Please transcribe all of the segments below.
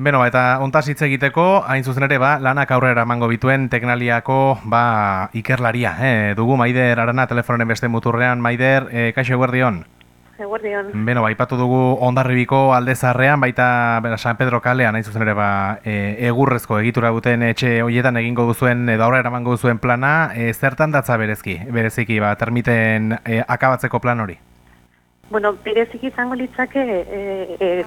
Beno, eta ontaz hitz egiteko, hain zuzen ere, ba, lanak aurrera emango bituen teknaliako ba, ikerlaria. Eh? Dugu, Maider, arana, telefonen beste muturrean, Maider, eh, kaixo eguerdion? Eguerdion. Beno, ba, ipatu dugu ondarribiko aldezarrean, baita bera, San Pedro kalean, hain zuzen ere, ba, e, egurrezko egitura duten etxe hoietan egingo duzuen, edo aurrera emango duzuen plana, e, zertan datza berezki, bereziki, ba, termiten e, akabatzeko plan hori? Bueno, bereziki izango litzake e, e,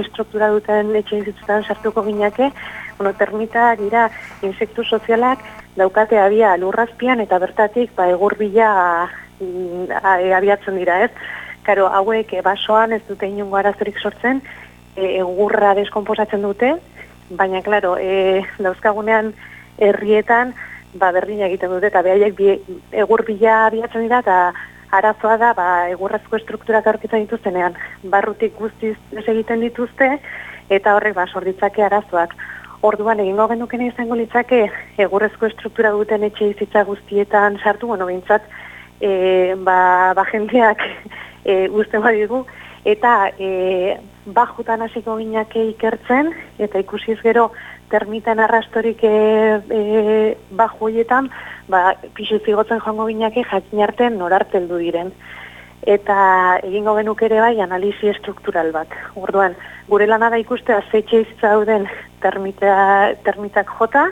estruktura duten etxe izutzutan sartuko gineke, bueno, termita dira insektu sozialak daukate abia lurrazpian eta bertatik ba, egur bila mm, abiatzen dira, ez? Karo, hauek basoan ez dute inungo arazorik sortzen, e, egurra deskomposatzen dute, baina, klaro, e, dauzkagunean herrietan, ba, berdin egiten dute, eta behaiek egur bila abiatzen dira, eta arazoa da, ba, egurrazko estrukturak aurkitzen dituztenean, barrutik guztiz egiten dituzte, eta horrek ba, sorditzake arazoak. Orduan, egingo genukene izango litzake, egurrezko estruktura duten etxe izitza guztietan sartu, bueno, bintzat, e, ba, ba jendeak e, uste badigu, eta e, bajutan hasiko ginake ikertzen, eta ikusiz gero termiten arrastorik e, e, bajuetan, ba, pixu zigotzen joango gineke jakin arte norarteldu diren. Eta egingo genuk ere bai analizi estruktural bat. Orduan, gure lana da ikuste azetxe izauden termita, termitak jota,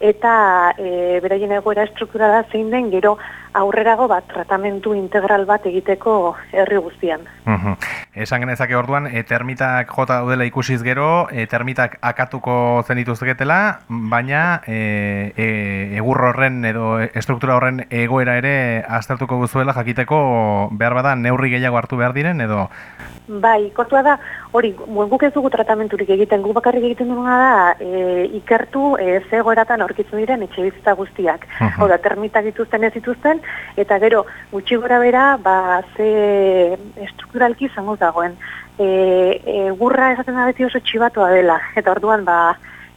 eta e, beraien egoera estrukturala zein den gero aurrerago bat tratamentu integral bat egiteko herri guztian. Uh Esan genezake orduan, e, termitak jota daudela ikusiz gero, e, termitak akatuko zen dituzketela, baina e, e, egur horren edo estruktura horren egoera ere aztertuko guzuela jakiteko behar bada neurri gehiago hartu behar diren edo? Bai, kontua da, hori, guk ez dugu tratamenturik egiten, gu bakarrik egiten duguna da, e, ikertu e, ze egoeratan aurkitzen diren etxe bizita guztiak. Uh Hau da, termitak dituzten ez dituzten, eta gero gutxi gora bera ba ze estrukturalki izango dagoen. E, e, gurra esaten da beti oso txibatua dela. Eta orduan ba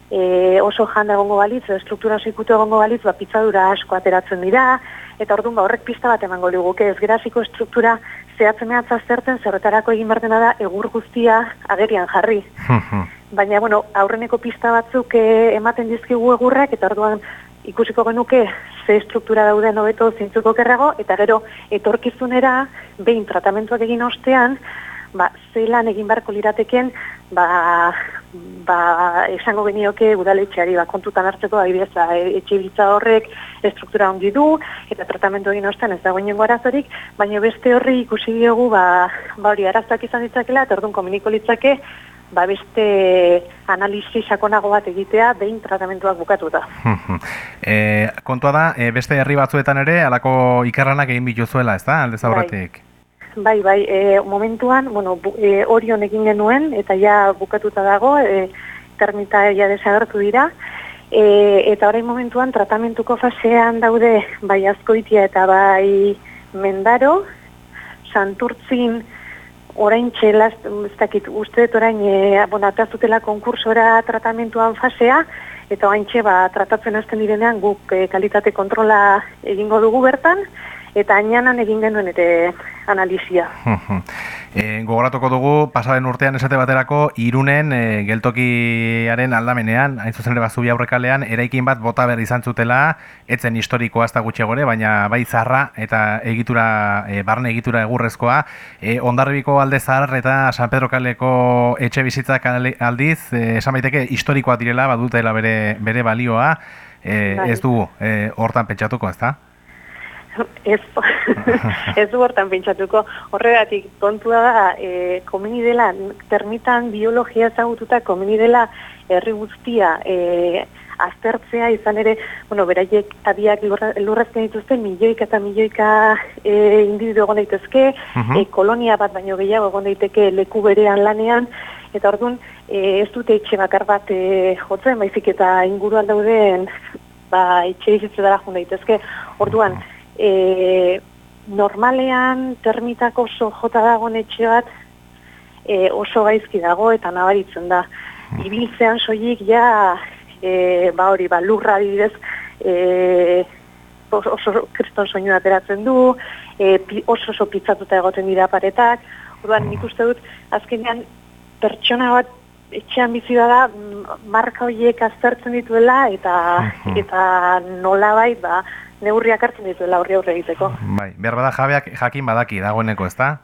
e, oso janda egongo balitz estruktura oso ikutu egongo balitz ba pitzadura asko ateratzen dira. Eta orduan ba horrek pista bat emango liguke ez geraziko estruktura zehatzen mehatza zerten zerretarako egin berdena da egur guztia agerian jarri. Baina, bueno, aurreneko pista batzuk e, ematen dizkigu egurrak, eta orduan ikusiko genuke ze struktura dauden hobeto zintzuko kerrago, eta gero etorkizunera behin tratamentuak egin ostean, ba, zelan egin barko lirateken, ba, ba, esango genioke udaletxeari ba, kontutan hartzeko adibidez, ba, etxe bitza horrek estruktura ongi du, eta tratamentu egin ostean ez dago inengo arazorik, baina beste horri ikusi diogu, ba, ba hori arazak izan ditzakela, eta orduan komuniko litzake, ba beste analisi sakonago bat egitea behin tratamentuak bukatuta. e, kontua da, e, beste herri batzuetan ere alako ikerranak egin bituzuela, ez da, aldez aurretik? Bai, bai, bai e, momentuan, bueno, bu, e, orion egin genuen, eta ja bukatuta dago, e, termita ja desagertu dira, e, eta orain momentuan tratamentuko fasean daude bai azkoitia eta bai mendaro, santurtzin, orain txelaz, ez dakit, uste orain, e, bon, konkursora tratamentuan fasea, eta orain ba, tratatzen hasten direnean guk e, kalitate kontrola egingo dugu bertan, eta ainanan egin genuen ere analizia. e, gogoratuko dugu, pasaren urtean esate baterako, irunen e, geltokiaren aldamenean, hain zuzen ere bazubi aurrekalean, eraikin bat bota behar izan zutela, etzen historikoa ez da gutxegore, baina bai zarra eta egitura, e, barne egitura egurrezkoa, e, ondarribiko alde zahar eta San Pedro kaleko etxe bizitzak aldiz, e, esan baiteke historikoa direla, badutela bere, bere balioa, e, ez dugu, e, hortan pentsatuko, ez da? ez, ez du hortan pentsatuko. Horregatik, kontua da, e, komeni dela, termitan biologia ezagututa, komeni dela herri guztia e, aztertzea, izan ere, bueno, beraiek adiak lurrazken dituzte, milioika eta milioika e, individu egon daitezke, e, kolonia bat baino gehiago egon daiteke leku berean lanean, eta orduan, e, ez dute etxe bakar bat e, jotzen, baizik eta inguruan dauden, ba, etxe izitzu dara daitezke, orduan, e, normalean termitako oso jota dago etxe bat e, oso gaizki dago eta nabaritzen da. Ibiltzean soilik ja e, ba hori ba lurra bidez e, oso kriston soinu ateratzen du, e, oso oso pizzatuta egoten dira paretak. Orduan nik uste dut azkenean pertsona bat etxean bizi da mm, marka horiek aztertzen dituela eta eta nolabait ba neurriak hartzen dituela horri aurre egiteko. Bai, behar bada jabeak jakin badaki dagoeneko, ezta?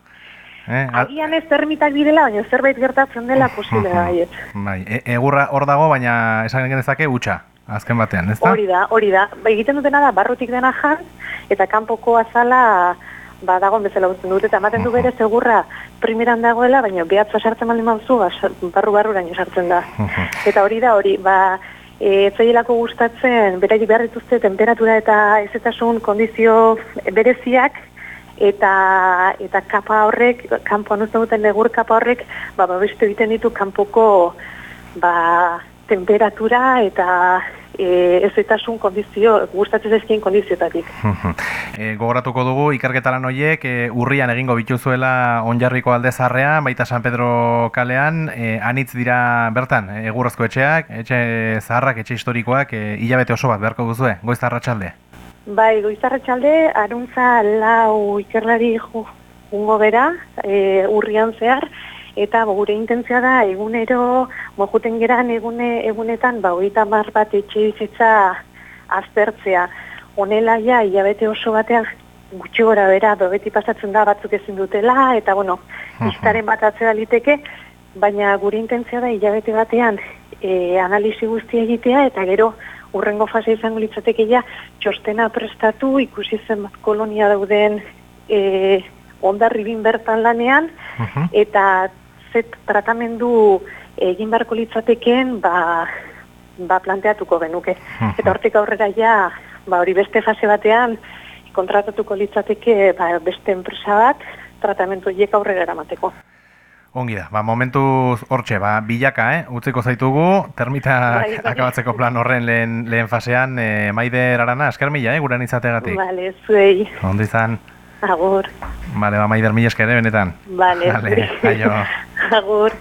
Eh? Agian ez termitak direla, baina zerbait gertatzen dela posible da baiet. Bai, e egurra hor dago, baina esan genezake utxa, azken batean, ezta? Hori da, hori da. Ba, egiten dutena da, barrutik dena jan, eta kanpoko azala ba, dagoen bezala uzten dute, eta ematen du bere segurra primeran dagoela, baina behatza sartzen baldin baduzu, ba, barru-barruraino sartzen da. Eta hori da, hori, ba, e, ez zaielako gustatzen, beraiek behar dituzte temperatura eta ezetasun kondizio bereziak, eta eta kapa horrek, kanpoan uzten duten negur kapa horrek, ba, babestu egiten ditu kanpoko ba, temperatura eta e, ezetasun kondizio, gustatzen zaizkien kondizioetatik. e, gogoratuko dugu ikerketa lan horiek e, urrian egingo bituzuela onjarriko alde zarrean, baita San Pedro kalean, e, anitz dira bertan, egurrezko etxeak, etxe zaharrak, etxe historikoak, e, hilabete oso bat beharko duzue, goiz arratsalde. Bai, goizarretxalde, aruntza lau ikerlari ju- jungo bera, e, urrian zehar, eta bo, gure intentzia da egunero, mojuten geran egune, egunetan, ba, hogeita hamar bat etxe bizitza aztertzea. Honela ja, hilabete oso batean, gutxi gora bera, beti pasatzen da batzuk ezin dutela, eta bueno, iztaren bat atzera liteke, baina gure intentzia da hilabete batean e, analisi guztia egitea, eta gero urrengo fase izango litzateke ja, txostena prestatu, ikusi zenbat kolonia dauden e, ondarribin bertan lanean, eta zet tratamendu egin beharko litzateken, ba, ba planteatuko genuke. Eta hortik aurrera ja, ba hori beste fase batean, kontratatuko litzateke ba, beste enpresa bat, tratamendu horiek aurrera eramateko. Ongi da, ba, momentuz hortxe, ba, bilaka, eh? utziko zaitugu, termitak Bai, bai. akabatzeko plan horren lehen, lehen fasean, e, maider arana, esker mila, eh, guran izategatik. Vale, zuei, Ondo izan, agur. bale, ba, maider mila esker, eh, benetan. Vale, Vale, aio. agur.